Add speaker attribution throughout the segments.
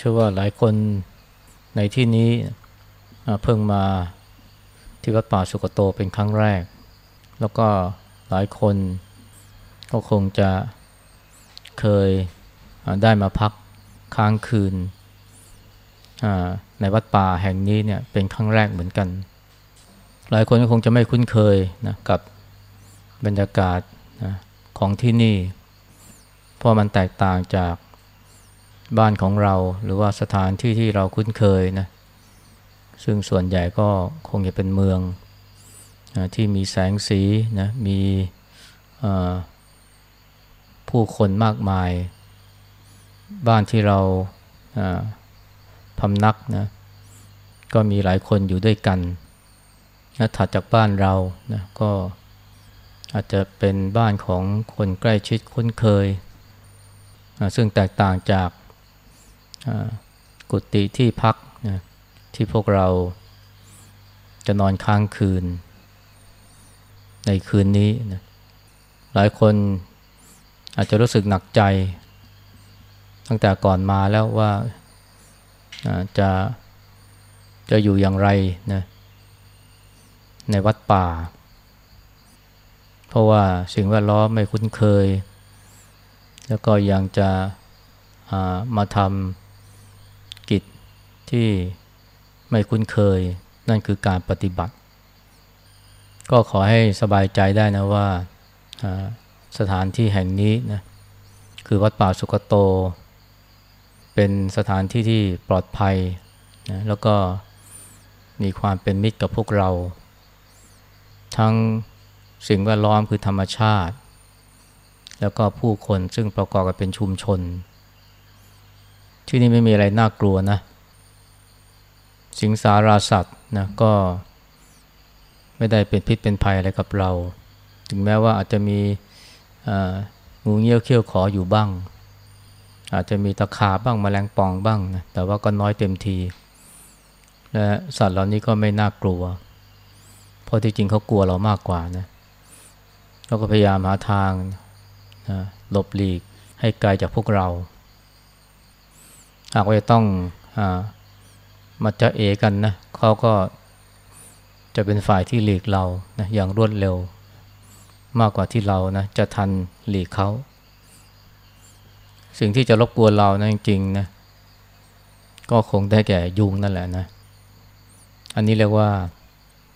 Speaker 1: เชื่อว่าหลายคนในที่นี้เพิ่งมาที่วัดป่าสุกโตเป็นครั้งแรก แล้วก็หลายคนก็คงจะเคยได้มาพักค้างคืนในวัดป่าแห่งนี้เนี่ยเป็นครั้งแรกเหมือนกัน หลายคนก็คงจะไม่คุ้นเคยนะกับบรรยากาศนะของที่นี่ เพราะมันแตกต่างจาก บ้านของเราหรือว่าสถานที่ที่เราคุ้นเคยนะซึ่งส่วนใหญ่ก็คงจะเป็นเมืองที่มีแสงสีนะมีผู้คนมากมาย บ้านที่เราพำนักนะก็มีหลายคนอยู่ด้วยกันนะถัดจากบ้านเรานะก็อาจจะเป็นบ้านของคนใกล้ชิดคุ้นเคย ซึ่งแตกต่างจาก กุฏิที่พักนะที่พวกเราจะนอนค้างคืน ในคืนนี้นะหลายคนอาจจะรู้สึกหนักใจ ตั้งแต่ก่อนมาแล้วว่าจะจะอยู่อย่างไรนะในวัดป่า เพราะว่าสิ่งแวดล้อมไม่คุ้นเคย แล้วก็ยังจะมาทำ ที่ไม่คุ้นเคย นั่นคือการปฏิบัติ ก็ขอให้สบายใจได้นะว่าสถานที่แห่งนี้นะคือวัดป่าสุกโต เป็นสถานที่ที่ปลอดภัยนะแล้วก็มีความเป็นมิตรกับพวกเรา ทั้งสิ่งแวดล้อมคือธรรมชาติ แล้วก็ผู้คนซึ่งประกอบกันเป็นชุมชน ที่นี่ไม่มีอะไรน่ากลัวนะ สิงสาราสัตว์นะก็ไม่ได้เป็นพิษเป็นภัยอะไรกับเรา ถึงแม้ว่าอาจจะมีงูเงี้ยวเขี้ยวขออยู่บ้าง อาจจะมีตะขาบ้างมแมลงป่องบ้างนะแต่ว่าก็น้อยเต็มทีและสัตว์เหล่านี้ก็ไม่น่ากลัว เพราะที่จริงเขากลัวเรามากกว่านะเราก็พยายามหาทางนะหลบหลีกให้ไกลจากพวกเรา หากว่าจะต้องอ มาจะเอกันนะเขาก็จะเป็นฝ่ายที่หลีกเรานะอย่างรวดเร็ว มากกว่าที่เรานะจะทันหลีกเขา สิ่งที่จะรบกวนเรานะจริงๆนะก็คงได้แก่ยุงนั่นแหละนะ อันนี้เรียกว่า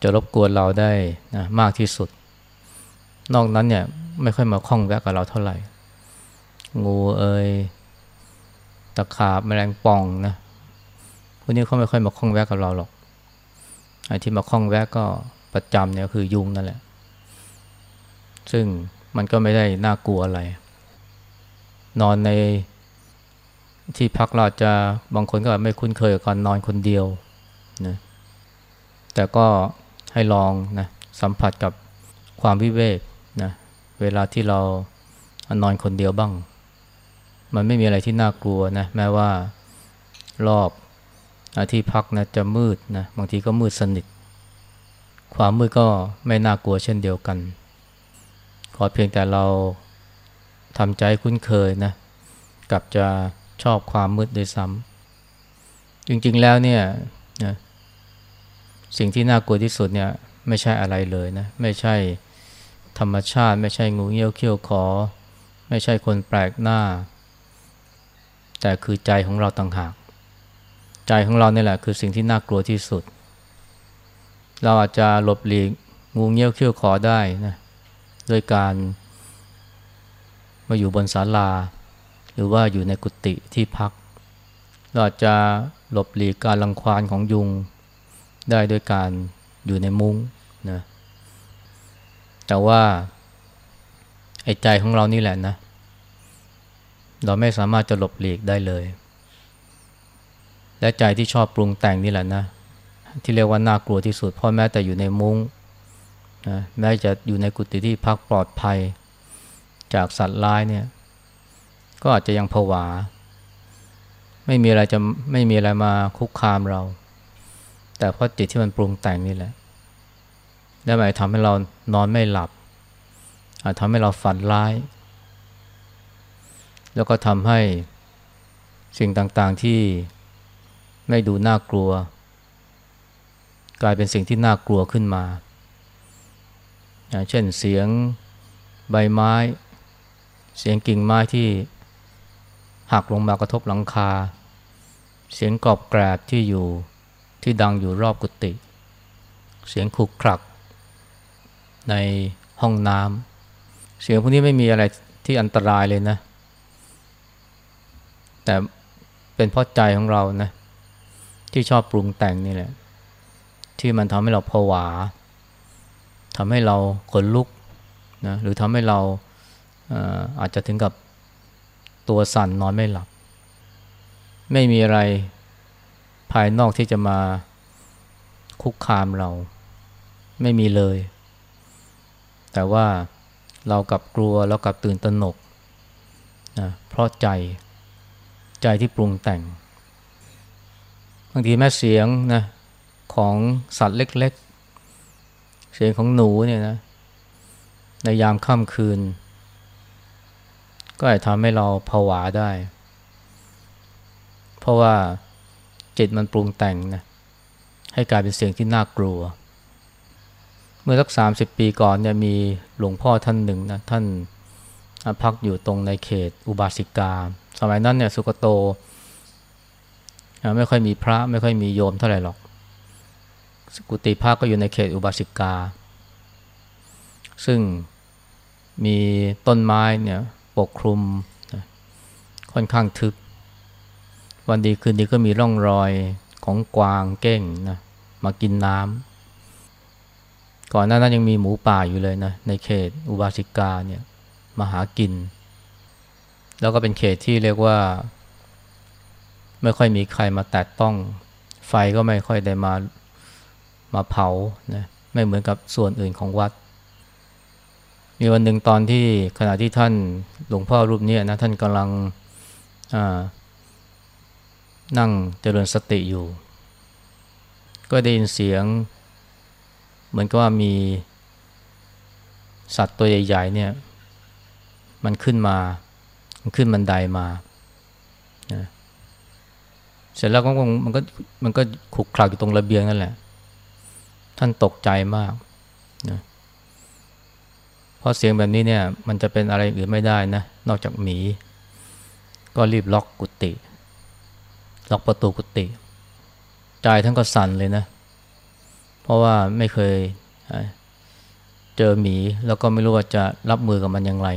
Speaker 1: จะรบกวนเราได้นะมากที่สุด นอกนั้นเนี่ยไม่ค่อยมาคล้องแวะกับเราเท่าไหร่ งูเอ่ยตะขาบแมลงป่องนะ วกนี้เขาไม่ค่อยมาคล้องแวะกับเราหรอกไอ้ที่มาคล้องแวะก็ประจำเนี่ยคือยุงนั่นแหละ ซึ่งมันก็ไม่ได้น่ากลัวอะไร นอนในที่พักเราจะบางคนก็ไม่คุ้นเคยกับการนอนคนเดียวนะแต่ก็ให้ลองนะสัมผัสกับความวิเวกนะเวลาที่เรานอนคนเดียวบ้าง มันไม่มีอะไรที่น่ากลัวนะแม้ว่ารอบ ที่พักนะจะมืดนะบางทีก็มืดสนิท ความมืดก็ไม่น่ากลัวเช่นเดียวกัน ขอเพียงแต่เราทำใจคุ้นเคยนะกับจะชอบความมืดด้วยซ้ำจริงๆแล้วเนี่ยนะสิ่งที่น่ากลัวที่สุดเนี่ยไม่ใช่อะไรเลยนะไม่ใช่ธรรมชาติ ไม่ใช่งูเงี้ยวเขี้ยวขอ ไม่ใช่คนแปลกหน้า แต่คือใจของเราต่างหาก ใจของเราเนี่ยแหละคือสิ่งที่น่ากลัวที่สุด เราอาจจะหลบหลีกงูเงี้ยวเขี้ยวขอได้นะด้วยการมาอยู่บนศาลา หรือว่าอยู่ในกุฏิที่พัก เราอาจจะหลบหลีกการลังควานของยุงได้ด้วยการอยู่ในมุ้งนะแต่ว่าไอ้ใจของเรานี่แหละนะ เราไม่สามารถจะหลบหลีกได้เลย และใจที่ชอบปรุงแต่งนี่แหละนะ ที่เรียกว่าน่ากลัวที่สุดเพราะแม้แต่อยู่ในมุง้งนะแม้จะอยู่ในกุฏิที่พักปลอดภัย จากสัตว์ร้ายเนี่ย ก็อาจจะยังผวา ไม่มีอะไรจะไม่มีอะไรมาคุกคามเรา แต่เพราะจิตที่มันปรุงแต่งนี่แหละและหมายทำให้เรานอนไม่หลับอาจทำให้เราฝันร้าย แล้วก็ทำให้สิ่งต่างๆที่ ไม่ดูน่ากลัว กลายเป็นสิ่งที่น่ากลัวขึ้นมา เช่นเสียงใบไม้ เสียงกิ่งไม้ที่หักลงมากระทบหลังคา เสียงกรอบแกรบที่อยู่ที่ดังอยู่รอบกุฏิเสียงขุกคลัก ในห้องน้ำเสียงพวกนี้ไม่มีอะไรที่อันตรายเลยนะ แต่เป็นเพราะใจของเรานะ ที่ชอบปรุงแต่งนี่แหละ ที่มันทำให้เราผวาทำให้เราขนลุกนะหรือทำให้เราอาจจะถึงกับตัวสั่นนอนไม่หลับ ไม่มีอะไรภายนอกที่จะมาคุกคามเรา ไม่มีเลย แต่ว่าเรากับกลัวเรากับตื่นตระหนกนะเพราะใจใจที่ปรุงแต่ง บางทีแม่เสียงนะของสัตว์เล็ก ๆ เสียงของหนูเนี่ยนะในยามค่ำคืน ก็อาจทำให้เราผวาได้ เพราะว่าจิตมันปรุงแต่งนะให้กลายเป็นเสียงที่น่ากลัว เมื่อสักสามสิบปีก่อนเนี่ยมีหลวงพ่อท่านหนึ่งนะท่านพักอยู่ตรงในเขตอุบาสิกา สมัยนั้นเนี่ยสุกโต ไม่ค่อยมีพระไม่ค่อยมีโยมเท่าไหร่หรอก สกุติภาคก็อยู่ในเขตอุบาสิกา ซึ่งมีต้นไม้เนี่ยปกคลุมค่อนข้างทึบ วันดีคืนดีก็มีร่องรอยของกวางเก้งนะมากินน้ำก่อนหน้านั้นยังมีหมูป่าอยู่เลยนะในเขตอุบาสิกาเนี่ยมาหากิน แล้วก็เป็นเขตที่เรียกว่า ไม่ค่อยมีใครมาแตะต้อง ไฟก็ไม่ค่อยได้มามาเผานะไม่เหมือนกับส่วนอื่นของวัด มีวันหนึ่งตอนที่ขณะที่ท่านหลวงพ่อรูปนี้นะท่านกำลังนั่งเจริญสติอยู่ ก็ได้ยินเสียง เหมือนกับว่ามีสัตว์ตัวใหญ่ๆเนี่ยมันขึ้นมา มันขึ้นบันไดามา เสร็จแล้วก็มันก็มันก็ขุกคลักอยู่ตรงระเบียงนั่นแหละ ท่านตกใจมากนะเพราะเสียงแบบนี้เนี่ย มันจะเป็นอะไรอื่นไม่ได้นะ นอกจากหมี ก็รีบล็อกกุฏิล็อกประตูกุฏิใจท่านก็สั่นเลยนะ เพราะว่าไม่เคยเจอหมีแล้วก็ไม่รู้ว่าจะรับมือกับมันอย่างไร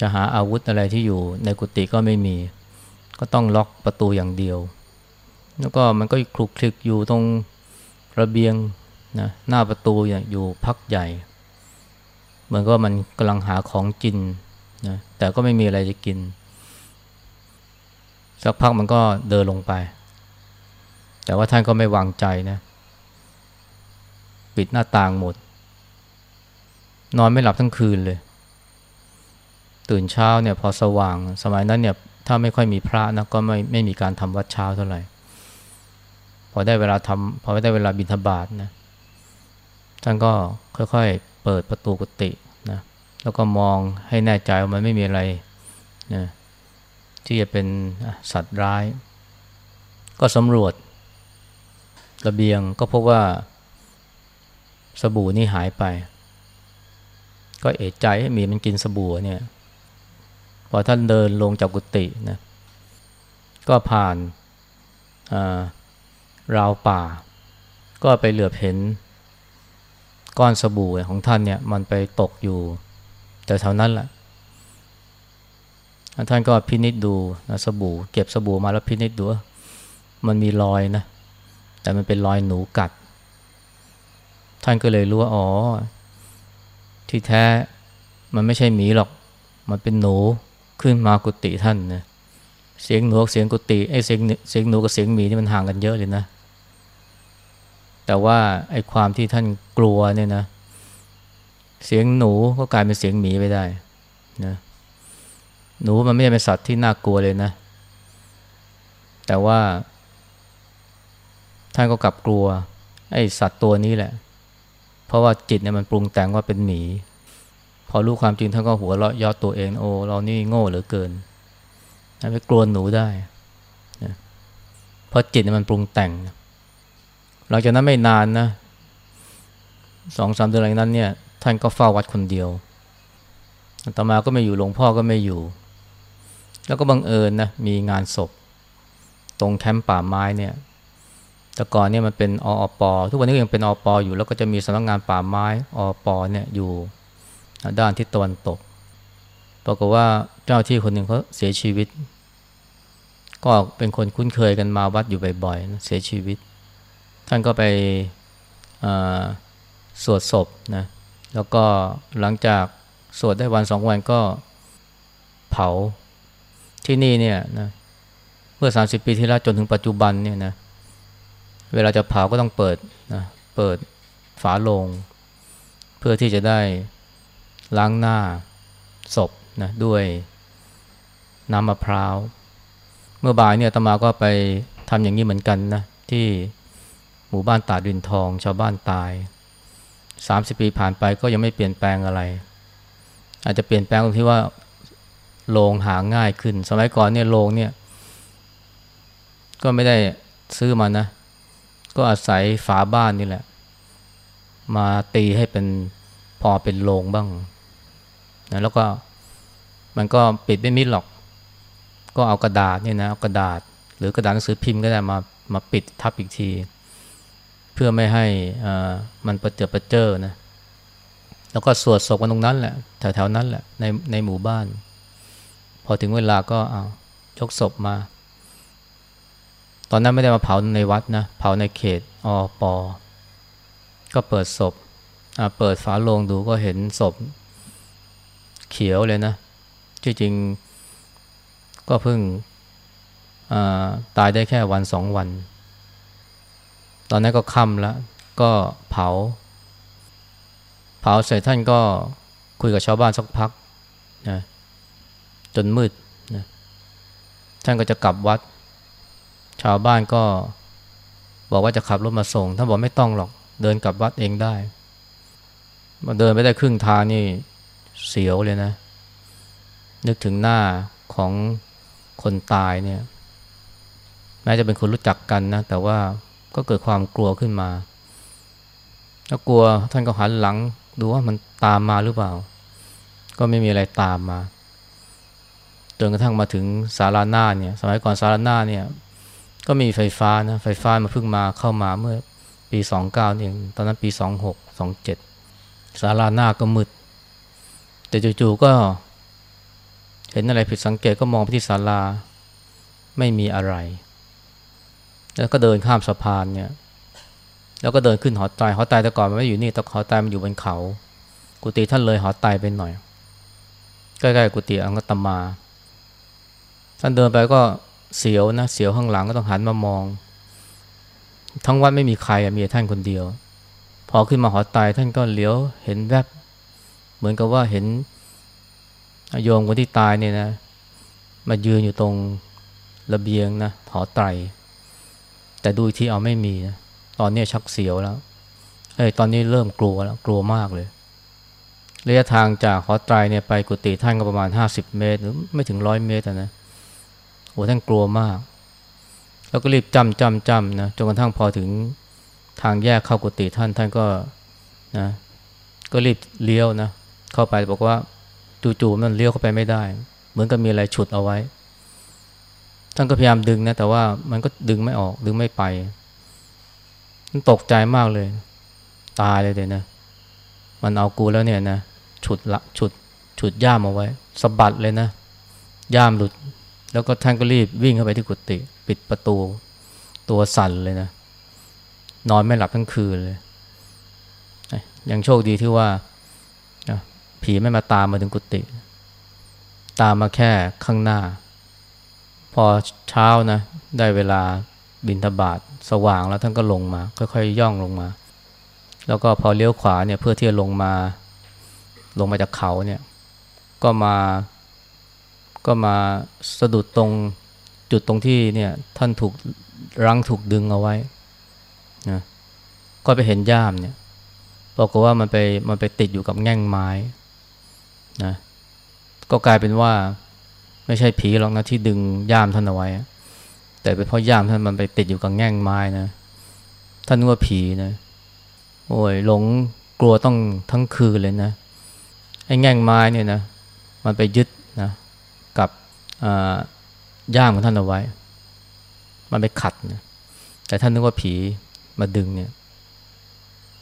Speaker 1: จะหาอาวุธอะไรที่อยู่ในกุฏิก็ไม่มี ก็ต้องล็อกประตูอย่างเดียว แล้วก็มันก็คลุกคลิกอยู่ตรงระเบียงนะหน้าประตูอยู่พักใหญ่ เหมือนก็มันกำลังหาของกินนะแต่ก็ไม่มีอะไรจะกิน สักพักมันก็เดินลงไป แต่ว่าท่านก็ไม่วางใจนะปิดหน้าต่างหมด นอนไม่หลับทั้งคืนเลย ตื่นเช้าเนี่ยพอสว่าง สมัยนั้นเนี่ย ถ้าไม่ค่อยมีพระนะก็ไม่ไม่มีการทำวัดเช้าเท่าไหร่ พอได้เวลาทำพอได้เวลาบิณฑบาตนะท่านก็ค่อยๆเปิดประตูกุฏินะแล้วก็มองให้แน่ใจว่ามันไม่มีอะไรนะที่จะเป็นสัตว์ร้าย ก็สำรวจระเบียงก็พบว่าสบู่นี่หายไป ก็เอะใจให้มีมันกินสบู่เนี่ย อท่านเดินลงจากกุฏินะก็ผ่านราวป่า ก็ไปเหลือบเห็น ก้อนสบู่ของท่านเนี่ยมันไปตกอยู่ แต่เท่านั้นแหละท่านก็พินิจดูนะสบู่ เก็บสบู่มาแล้วพินิจดูมันมีรอยนะ แต่มันเป็นรอยหนูกัด ท่านก็เลยรู้ว่าอ๋อ ที่แท้มันไม่ใช่หมีหรอก มันเป็นหนู ขึ้นมากุฏิท่านนะเสียงหนูเสียงกุฏิไอ้เสียงเสียงหนูกับเสียงหมีนี่มันห่างกันเยอะเลยนะ แต่ว่าไอ้ความที่ท่านกลัวเนี่ยนะ เสียงหนูก็กลายเป็นเสียงหมีไปได้นะหนูมันไม่ใช่เป็นสัตว์ที่น่ากลัวเลยนะ แต่ว่า ท่านก็กลับกลัว ไอ้สัตว์ตัวนี้แหละ เพราะว่าจิตเนี่ยมันปรุงแต่งว่าเป็นหมี อรู้ความจริงท่านก็หัวเราะยอดตัวเองโอ้เรานี่โง่เหลือเกินไปกลัวหนูได้นะเพราะจิตมันปรุงแต่งหลังจากนั้นไม่นานนะสองสามเดือนหลังนั้นเนี่ย ท่านก็เฝ้าวัดคนเดียวต่อมาก็ไม่อยู่หลวงพ่อก็ไม่อยู่ แล้วก็บังเอิญนะมีงานศพ ตรงแคมป์ป่าไม้เนี่ยแต่ก่อนเนี่ยมันเป็นออปอทุกวันนี้ยังเป็นอปออยู่แล้วก็จะมีสำนักงานป่าไม้ออปอเนี่ยอยู่ ด้านทิศตะวันตก ปรากฏว่าเจ้าที่คนหนึ่งเขาเสียชีวิต ก็เป็นคนคุ้นเคยกันมาวัดอยู่บ่อยๆนะเสียชีวิต ท่านก็ไปสวดศพนะแล้วก็หลังจากสวดได้วันสองวันก็เผาที่นี่เนี่ยนะเมื่อ 30 ปีที่แล้วจนถึงปัจจุบันเนี่ยนะเวลาจะเผาก็ต้องเปิดนะเปิดฝาโลง เพื่อที่จะได้ ล้างหน้าศพนะด้วยน้ำมะพร้าว เมื่อบ่ายเนี่ยตมาก็ไปทำอย่างนี้เหมือนกันนะ ที่หมู่บ้านตาดินทอง ชาวบ้านตาย 30 ปีผ่านไปก็ยังไม่เปลี่ยนแปลงอะไร อาจจะเปลี่ยนแปลงตรงที่ว่าโลงหาง่ายขึ้น สมัยก่อนเนี่ยโลงเนี่ย ก็ไม่ได้ซื้อมานะ ก็อาศัยฝาบ้านนี่แหละ มาตีให้เป็นพอเป็นโลงบ้าง นะแล้วก็มันก็ปิดไม่มิดหรอก ก็เอากระดาษเนี่ยนะกระดาษ หรือกระดาษหนังสือพิมพ์ก็ได้มามาปิดทับอีกที เพื่อไม่ให้มันประเจิดประเจอนะแล้วก็สวดศพกันตรงนั้นแหละแถวๆนั้นแหละในในหมู่บ้าน พอถึงเวลาก็เอายกศพมา ตอนนั้นไม่ได้มาเผาในวัดนะเผาในเขตอปอก็เปิดศพเปิดฝาโลงดูก็เห็นศพ เขียวเลยนะจริงก็เพิ่งตายได้แค่วันสองวัน ตอนนั้นก็ค่ำแล้วก็เผา เผาเสร็จท่านก็คุยกับชาวบ้านสักพักนะจนมืดนะท่านก็จะกลับวัด ชาวบ้านก็บอกว่าจะขับรถมาส่งท่านบอกไม่ต้องหรอกเดินกลับวัดเองได้มาเดินไปได้ครึ่งทางนี่ เสียวเลยนะ นึกถึงหน้าของคนตายเนี่ย แม้จะเป็นคนรู้จักกันนะ แต่ว่าก็เกิดความกลัวขึ้นมาถ้ากลัวท่านก็หันหลัง ดูว่ามันตามมาหรือเปล่า ก็ไม่มีอะไรตามมาจนกระทั่งมาถึงสาราหน้าเนี่ย สมัยก่อนสาราหน้าเนี่ย ก็มีไฟฟ้านะไฟฟ้ามาเพิ่งมาเข้ามาเมื่อปีสองเก้าเองตอนนั้นปีสองหกสองเจ็ดสาราหน้าก็มืด แต่จู่ๆก็ เห็นอะไรผิดสังเกตก็มองไปที่ศาลา ไม่มีอะไร แล้วก็เดินข้ามสะพานเนี่ย แล้วก็เดินขึ้นหอไตหอไตแต่ก่อนมันไม่อยู่นี่แต่หอไตมันอยู่บนเขา กุฏิท่านเลยหอไตไปหน่อย ใกล้ๆกุฏิอังกตมา ท่านเดินไปก็เสียวนะเสียวข้างหลังก็ต้องหันมามอง ทั้งวัดไม่มีใครมีท่านคนเดียว พอขึ้นมาหอไตท่านก็เลี้ยวเห็นแวบ มือนกับว่าเห็นโยมคนที่ตายเนี่ยนะ มายืนอยู่ตรงระเบียงนะหอไตร แต่ดูที่เอาไม่มีนะตอนนี้ชักเสียวแล้วเอ้ยตอนนี้เริ่มกลัวแล้วกลัวมากเลยระยะทางจากหอไตรเนี่ยไปกุฏิท่านก็ประมาณห้าสิบเมตร หรือไม่ถึงร้อยเมตรนะโอ้ท่านกลัวมาก แล้วก็รีบจำจำจำนะจนกระทั่งพอถึงทางแยกเข้ากุฏิท่านท่านก็นะก็รีบเลี้ยวนะ เข้าไปบอกว่าจู่ๆมันเลี้ยวเข้าไปไม่ได้ เหมือนกับมีอะไรฉุดเอาไว้ ท่านก็พยายามดึงนะแต่ว่ามันก็ดึงไม่ออกดึงไม่ไปมันตกใจมากเลย ตายเลยเดี๋ยนะ มันเอากูแล้วเนี่ยนะฉุดละฉุดฉุดย่ามเอาไว้สะบัดเลยนะย่ามหลุด แล้วก็ท่านก็รีบวิ่งเข้าไปที่กุฏิปิดประตู ตัวสั่นเลยนะนอนไม่หลับทั้งคืนเลย ยังโชคดีที่ว่า ผีไม่มาตามมาถึงกุฏิตามมาแค่ข้างหน้า พอเช้านะ ได้เวลาบินทบาทสว่างแล้วท่านก็ลงมา ค่อยๆย่องลงมา แล้วก็พอเลี้ยวขวาเนี่ยเพื่อที่จะลงมา ลงมาจากเขาเนี่ย ก็มาก็มาสะดุดตรงจุดตรงที่เนี่ยท่านถูกรั้งถูกดึงเอาไว้นะก็ไปเห็นย่ามเนี่ยบอกว่ามันไปมันไปติดอยู่กับแง่งไม้ นะก็กลายเป็นว่าไม่ใช่ผีหรอกนะที่ดึงย่ามท่านเอาไว้ แต่เป็นเพราะย่ามท่านมันไปติดอยู่กับแง่งไม้นะท่านนึกว่าผีนะโอ้ยหลงกลัวต้องทั้งคืนเลยนะไอ้แง่งไม้เนี่ยนะมันไปยึดนะกับย่ามของท่านเอาไว้ มันไปขัดนะแต่ท่านนึกว่าผีมาดึงเนี่ย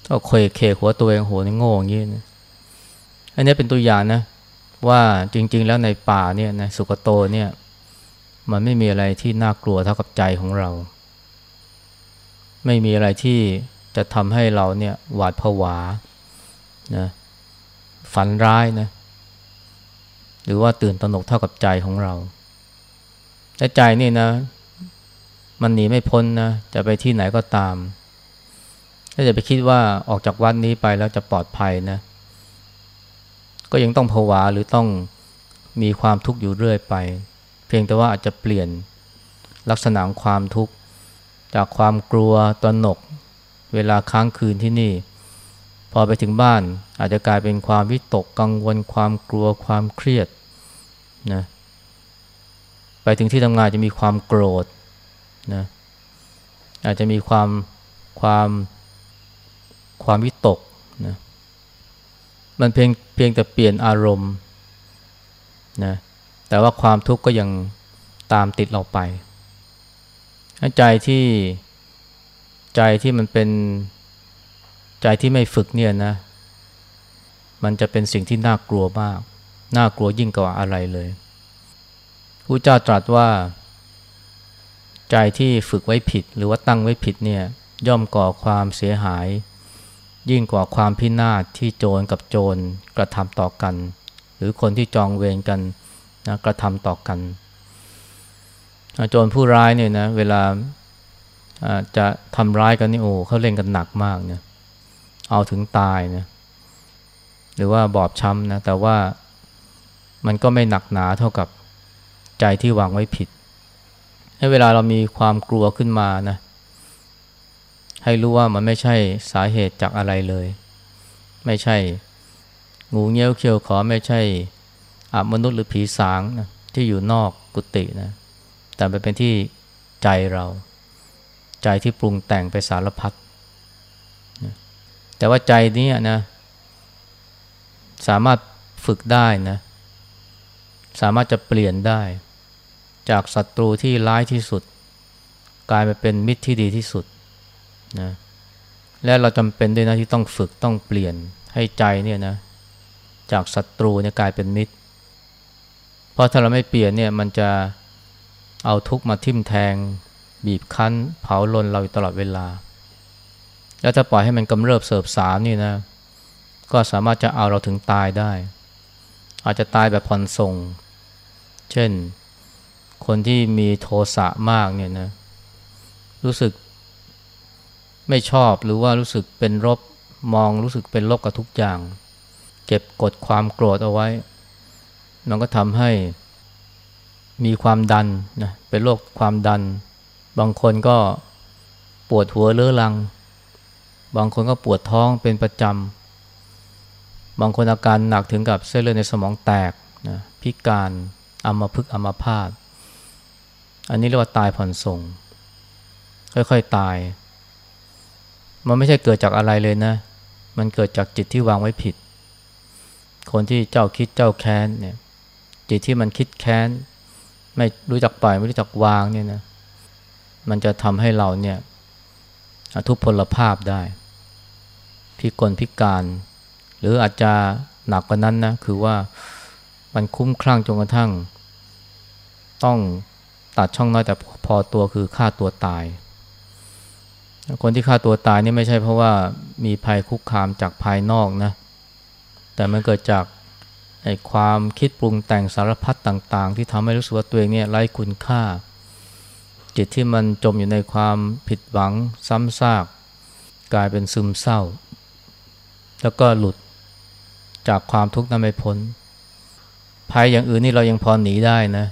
Speaker 1: ก็เคยเคหัวตัวเองโหนี่โง่อย่างนี้นะ อันนี้เป็นตัวอย่างนะว่าจริง ๆ แล้วในป่าเนี่ยนะสุกโตเนี่ยมันไม่มีอะไรที่น่ากลัวเท่ากับใจของเรา ไม่มีอะไรที่จะทำให้เราเนี่ยหวาดผวานะฝันร้ายนะหรือว่าตื่นตระหนกเท่ากับใจของเราแต่ใจนี่นะ มันหนีไม่พ้นนะจะไปที่ไหนก็ตามถ้าจะไปคิดว่าออกจากวัดนนี้ไปแล้วจะปลอดภัยนะ ก็ยังต้องผวาหรือต้องมีความทุกข์อยู่เรื่อยไป เพียงแต่ว่าอาจจะเปลี่ยนลักษณะของความทุกข์จากความกลัวตระหนก เวลาค้างคืนที่นี่ พอไปถึงบ้านอาจจะกลายเป็นความวิตกกังวล ความกลัวความเครียดนะไปถึงที่ทำงานจะมีความโกรธนะอาจจะมีความความความวิตกนะ มันเพียงเพียงแต่เปลี่ยนอารมณ์นะแต่ว่าความทุกข์ก็ยังตามติดเราไป ใจที่ใจที่มันเป็นใจที่ไม่ฝึกเนี่ยนะ มันจะเป็นสิ่งที่น่ากลัวมาก น่ากลัวยิ่งกว่าอะไรเลยผู้เจ้าตรัสว่า ใจที่ฝึกไว้ผิดหรือว่าตั้งไว้ผิดเนี่ย ย่อมก่อความเสียหาย ยิ่งกว่าความพินาศที่โจรกับโจรกระทำต่อกัน หรือคนที่จองเวรกันนะกระทำต่อกัน โจรผู้ร้ายเนี่ยนะเวลาจะทำร้ายกันนี่โอ้เขาเล่นกันหนักมากเนี่ยเอาถึงตายนะหรือว่าบอบช้ำนะแต่ว่ามันก็ไม่หนักหนาเท่ากับใจที่วางไว้ผิดให้เวลาเรามีความกลัวขึ้นมานะ ให้รู้ว่ามันไม่ใช่สาเหตุจากอะไรเลย ไม่ใช่งูเงี้ยวเขียวขอไม่ใช่อามนุษย์หรือผีสางนะที่อยู่นอกกุฏินะแต่ไปเป็นที่ใจเรา ใจที่ปรุงแต่งไปสารพัดแต่ว่าใจนี้นะ สามารถฝึกได้นะ สามารถจะเปลี่ยนได้ จากศัตรูที่ร้ายที่สุด กลายมาเป็นมิตรที่ดีที่สุด นะและเราจำเป็นด้วยนะที่ต้องฝึกต้องเปลี่ยนให้ใจเนี่ยนะจากศัตรูเนี่ยกลายเป็นมิตร เพราะถ้าเราไม่เปลี่ยนเนี่ยมันจะเอาทุกมาทิ่มแทง บีบคั้น เผาลนเราตลอดเวลา แล้วถ้าปล่อยให้มันกำเริบเสบสามนี่นะ ก็สามารถจะเอาเราถึงตายได้ อาจจะตายแบบผ่อนส่ง เช่น คนที่มีโทสะมากเนี่ยนะ รู้สึก ไม่ชอบหรือว่ารู้สึกเป็นรบมองรู้สึกเป็นลบกับทุกอย่าง เก็บกดความโกรธเอาไว้ มันก็ทำให้มีความดันนะเป็นโรคความดัน บางคนก็ปวดหัวเรื้อรัง บางคนก็ปวดท้องเป็นประจำ บางคนอาการหนักถึงกับเส้นเลือดในสมองแตกนะพิการอัมพฤกษ์อัมพาตอันนี้เรียกว่าตายผ่อนส่ง ค่อยๆตาย มันไม่ใช่เกิดจากอะไรเลยนะ มันเกิดจากจิตที่วางไว้ผิด คนที่เจ้าคิดเจ้าแค้นเนี่ย จิตที่มันคิดแค้น ไม่รู้จักปล่อยไม่รู้จักวางเนี่ยนะ มันจะทำให้เราเนี่ยทุพพลภาพได้ พิกลพิการ หรืออาจจะหนักกว่านั้นนะ คือว่ามันคุ้มคลั่งจนกระทั่ง ต้องตัดช่องน้อยแต่พอตัวคือฆ่าตัวตาย คนที่ฆ่าตัวตายนี่ไม่ใช่เพราะว่ามีภัยคุกคามจากภายนอกนะ แต่มันเกิดจากไอ้ความคิดปรุงแต่งสารพัดต่าง ๆ ที่ทำให้รู้สึกว่าตัวเองเนี่ยไร้คุณค่า จิตที่มันจมอยู่ในความผิดหวังซ้ำซาก กลายเป็นซึมเศร้า แล้วก็หลุดจากความทุกข์นั้นไม่พ้น ภัยอย่างอื่นนี่เรายังพอหนีได้นะ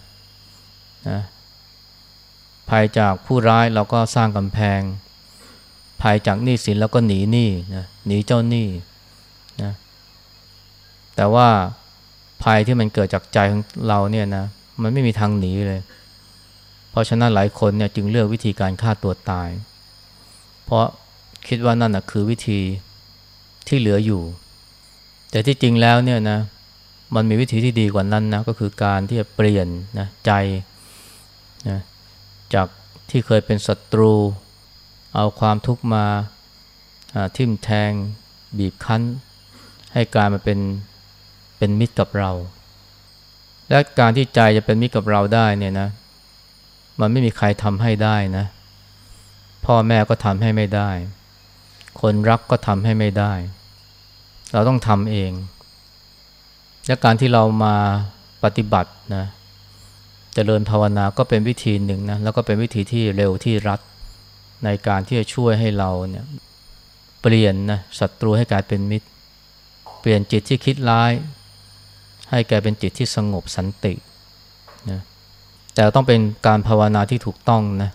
Speaker 1: นะภัยจากผู้ร้ายเราก็สร้างกำแพง ภัยจากหนี้สินเราก็หนีหนี้นะหนีเจ้าหนี้นะแต่ว่าภัยที่มันเกิดจากใจของเราเนี่ยนะมันไม่มีทางหนีเลย เพราะฉะนั้นหลายคนเนี่ยจึงเลือกวิธีการฆ่าตัวตาย เพราะคิดว่านั่นนะคือวิธีที่เหลืออยู่ แต่ที่จริงแล้วเนี่ยนะมันมีวิธีที่ดีกว่านั้นนะก็คือการที่จะเปลี่ยนนะใจนะจากที่เคยเป็นศัตรู เอาความทุกข์มาทิ่มแทง บีบคั้น ให้กลายมาเป็นเป็นมิตรกับเรา และการที่ใจจะเป็นมิตรกับเราได้เนี่ยนะ มันไม่มีใครทำให้ได้นะ พ่อแม่ก็ทำให้ไม่ได้ คนรักก็ทำให้ไม่ได้ เราต้องทำเอง และการที่เรามาปฏิบัตินะจะเจริญภาวนาก็เป็นวิธีหนึ่งนะแล้วก็เป็นวิธีที่เร็วที่รัด ในการที่จะช่วยให้เราเนี่ยเปลี่ยนนะศัตรูให้กลายเป็นมิตร เปลี่ยนจิตที่คิดร้าย ให้กลายเป็นจิตที่สงบสันตินะแต่ต้องเป็นการภาวนาที่ถูกต้องนะ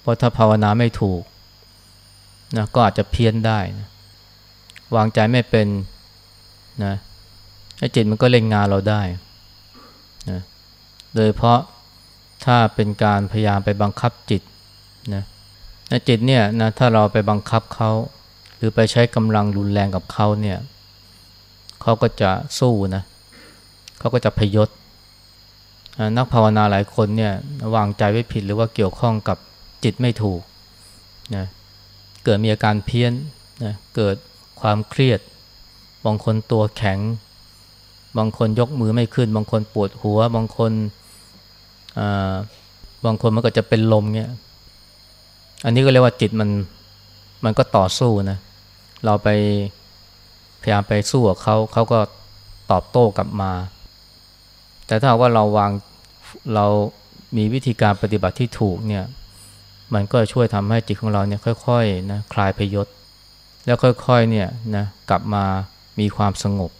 Speaker 1: เพราะถ้าภาวนาไม่ถูกนะก็อาจจะเพี้ยนได้นะวางใจไม่เป็นนะไอ้จิตมันก็เล่นงานเราได้นะโดยเพราะถ้าเป็นการพยายามไปบังคับจิตนะ จิตเนี่ยนะถ้าเราไปบังคับเขาหรือไปใช้กำลังรุนแรงกับเขาเนี่ยเขาก็จะสู้นะเขาก็จะพยศนักภาวนาหลายคนเนี่ยวางใจไว้ผิดหรือว่าเกี่ยวข้องกับจิตไม่ถูกนะเกิดมีอาการเพี้ยนนะเกิดความเครียด บางคนตัวแข็ง บางคนยกมือไม่ขึ้น บางคนปวดหัว บางคนบางคนมันก็จะเป็นลมเงี้ย อันนี้ก็เรียกว่าจิตมันมันก็ต่อสู้นะ เราไปพยายามไปสู้กับเขาเขาก็ตอบโต้กลับมา แต่ถ้าว่าเราวางเรามีวิธีการปฏิบัติที่ถูกเนี่ย มันก็ช่วยทำให้จิตของเราเนี่ยค่อยๆนะคลายพยศ แล้วค่อยๆเนี่ยนะกลับมามีความสงบ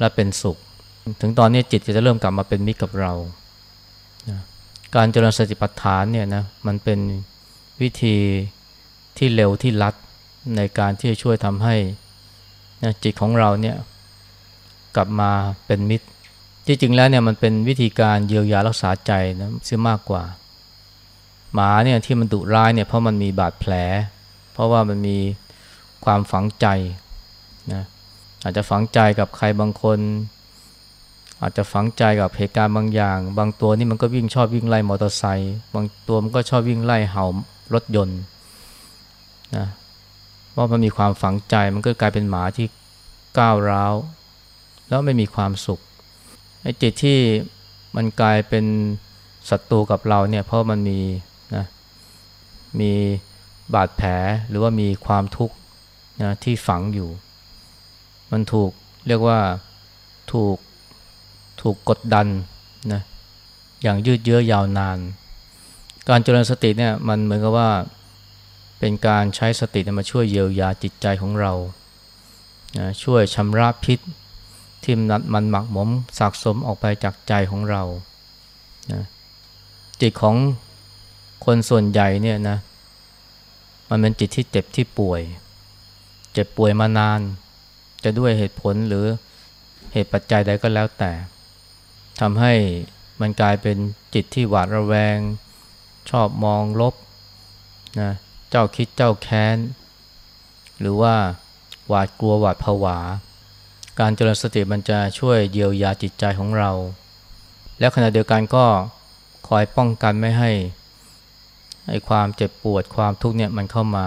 Speaker 1: และเป็นสุข ถึงตอนนี้จิตจะเริ่มกลับมาเป็นมิตรกับเรานะการเจริญสติปัฏฐานเนี่ยนะมันเป็น วิธีที่เร็วที่ลัดในการที่จะช่วยทำให้จิตของเราเนี่ยกลับมาเป็นมิตร ที่จริงแล้วเนี่ยมันเป็นวิธีการเยียวยารักษาใจนะเสียมากกว่า หมาเนี่ยที่มันดุร้ายเนี่ยเพราะมันมีบาดแผล เพราะว่ามันมีความฝังใจนะอาจจะฝังใจกับใครบางคน อาจจะฝังใจกับเหตุการณ์บางอย่าง บางตัวนี่มันก็วิ่งชอบวิ่งไล่มอเตอร์ไซค์บางตัวมันก็ชอบวิ่งไล่เห่า รถยนต์นะเพราะมันมีความฝังใจมันก็กลายเป็นหมาที่ก้าวร้าว แล้วไม่มีความสุขไอ้จิตที่มันกลายเป็นศัตรูกับเราเนี่ยเพราะมันมีนะมีบาดแผลหรือว่ามีความทุกข์นะที่ฝังอยู่ มันถูกเรียกว่าถูกถูกกดดันนะอย่างยืดเยื้อยาวนาน การเจริญสติเนี่ยมันเหมือนกับว่าเป็นการใช้สติมาช่วยเยียวยาจิตใจของเรานะช่วยชำระพิษที่มันมันหมักหมมสะสมออกไปจากใจของเรานะจิตของคนส่วนใหญ่เนี่ยนะมันเป็นจิตที่เจ็บที่ป่วย เจ็บป่วยมานาน จะด้วยเหตุผลหรือเหตุปัจจัยใดก็แล้วแต่ทำให้มันกลายเป็นจิตที่หวาดระแวง ชอบมองลบนะเจ้าคิดเจ้าแค้น หรือว่าหวาดกลัวหวาดผวา การเจริญสติมันจะช่วยเยียวยาจิตใจของเรา และขณะเดียวกันก็คอยป้องกันไม่ให้ไอ้ความเจ็บปวดความทุกข์เนี่ยมันเข้ามา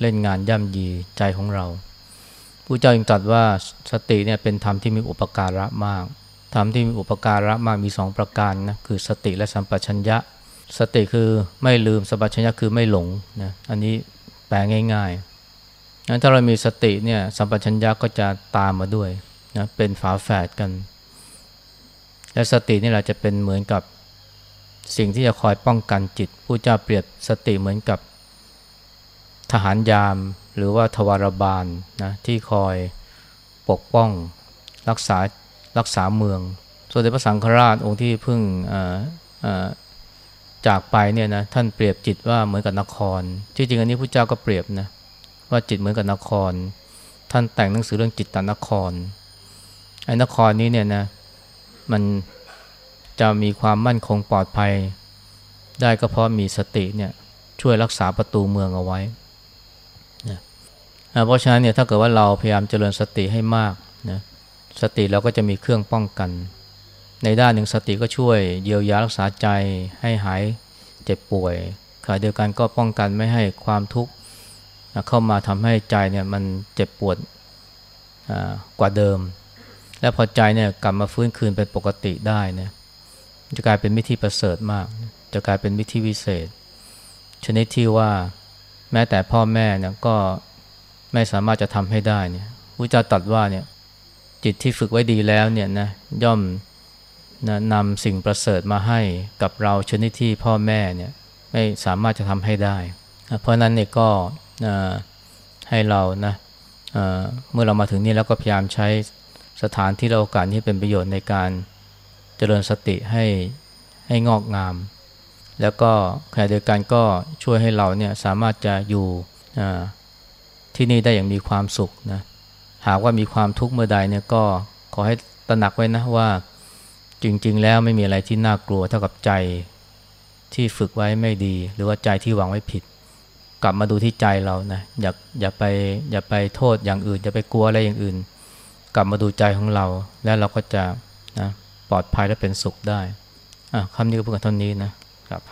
Speaker 1: เล่นงานย่ำยีใจของเราผู้เจ้ายังตรัสว่าสติเนี่ยเป็นธรรมที่มีอุปการะมาก ธรรมที่มีอุปการะมากมีสองประการนะคือสติและสัมปชัญญะ สติคือไม่ลืมสัมปชัญญะคือไม่หลงนะอันนี้แปลง่ายๆงั้นถ้าเรามีสติเนี่ยสัมปชัญญะก็จะตามมาด้วยนะเป็นฝาแฝดกัน และสตินี่แหละจะเป็นเหมือนกับสิ่งที่จะคอยป้องกันจิตผู้เจ้าเปรียบสติเหมือนกับทหารยามหรือว่าทวารบาลนะที่คอยปกป้องรักษารักษาเมือง ส่วนในพระสังฆราชองค์ที่เพิ่ง จากไปเนี่ยนะท่านเปรียบจิตว่าเหมือนกับนคร ที่จริงอันนี้พระเจ้าก็เปรียบนะว่าจิตเหมือนกับนคร ท่านแต่งหนังสือเรื่องจิตตนครไอ้นครนี้เนี่ยนะมันจะมีความมั่นคงปลอดภัย ได้ก็เพราะมีสติเนี่ยช่วยรักษาประตูเมืองเอาไว้นะเพราะฉะนั้นเนี่ยถ้าเกิดว่าเราพยายามเจริญสติให้มากนะสติเราก็จะมีเครื่องป้องกัน ในด้านหนึ่งสติก็ช่วยเยียวยารักษาใจให้หายเจ็บป่วยขณะเดียวกันก็ป้องกันไม่ให้ความทุกข์เข้ามาทำให้ใจเนี่ยมันเจ็บปวดกว่าเดิม และพอใจเนี่ยกลับมาฟื้นคืนเป็นปกติได้เนี่ยจะกลายเป็นมิธีประเสริฐมาก จะกลายเป็นมิธีวิเศษ ชนิดที่ว่าแม้แต่พ่อแม่เนี่ยก็ไม่สามารถจะทำให้ได้เนี่ยพระเจ้าตรัสว่าเนี่ยจิตที่ฝึกไว้ดีแล้วเนี่ยนะย่อม นะนำสิ่งประเสริฐมาให้กับเราชนิดที่พ่อแม่เนี่ยไม่สามารถจะทำให้ได้ เพราะนั้นเนี่ยก็ให้เรานะเมื่อเรามาถึงนี่แล้วก็พยายามใช้สถานที่เราโอกาสที่เป็นประโยชน์ในการเจริญสติให้ให้งอกงาม แล้วก็ขณะเดียวกันก็ช่วยให้เราเนี่ยสามารถจะอยู่ที่นี่ได้อย่างมีความสุขนะหากว่ามีความทุกข์เมื่อใดเนี่ยก็ขอให้ตระหนักไว้นะว่า จริงๆ แล้วไม่มีอะไรที่น่ากลัวเท่ากับใจที่ฝึกไว้ไม่ดี หรือว่าใจที่วางไว้ผิด กลับมาดูที่ใจเรานะอย่าอย่าไปอย่าไปโทษอย่างอื่นอย่าไปกลัวอะไรอย่างอื่น กลับมาดูใจของเรา แล้วเราก็จะนะปลอดภัยและเป็นสุขได้อะคำนี้ก็เพื่อเท่านี้นะครับ